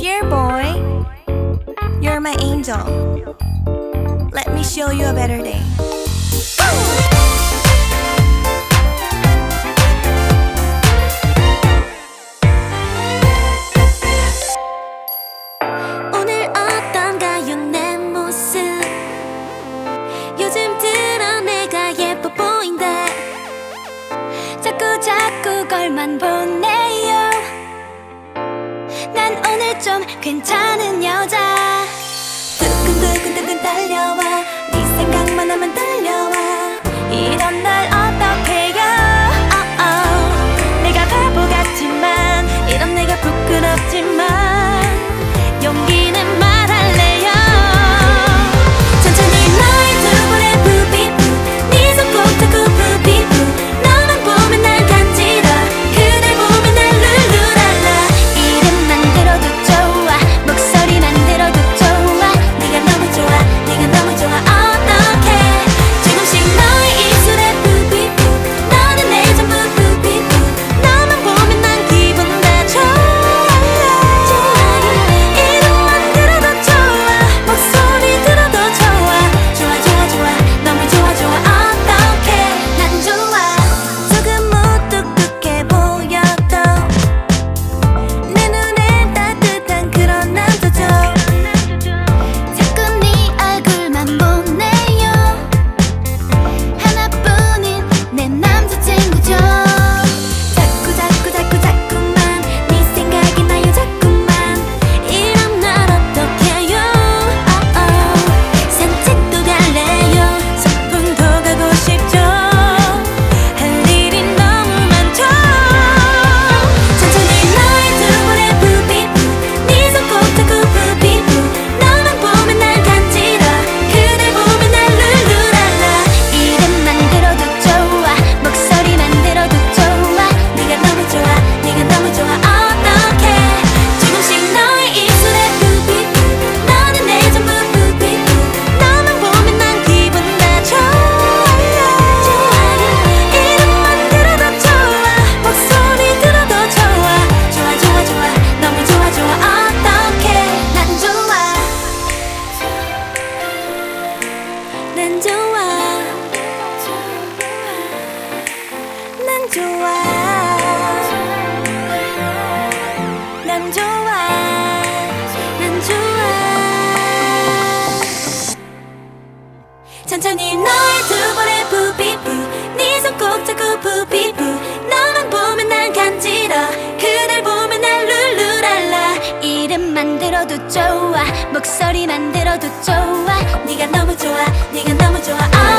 Dear boy, you're my angel. Let me show you a better day. 오늘 어떤가요 내 모습? 요즘 들어 내가 예뻐 보인다. 자꾸 자꾸 걸만 보. 오늘 좀 괜찮은 여자. 좋아. 난 좋아. 난 좋아. 천천히 너의 두 번의 부비부. 네 손 꼭 잡고 부비부. 너만 보면 난 간지러. 그날 보면 날 룰루랄라. 이름만 들어도 좋아. 목소리만 들어도 좋아. 네가 너무 좋아. 네가 너무 좋아. 어.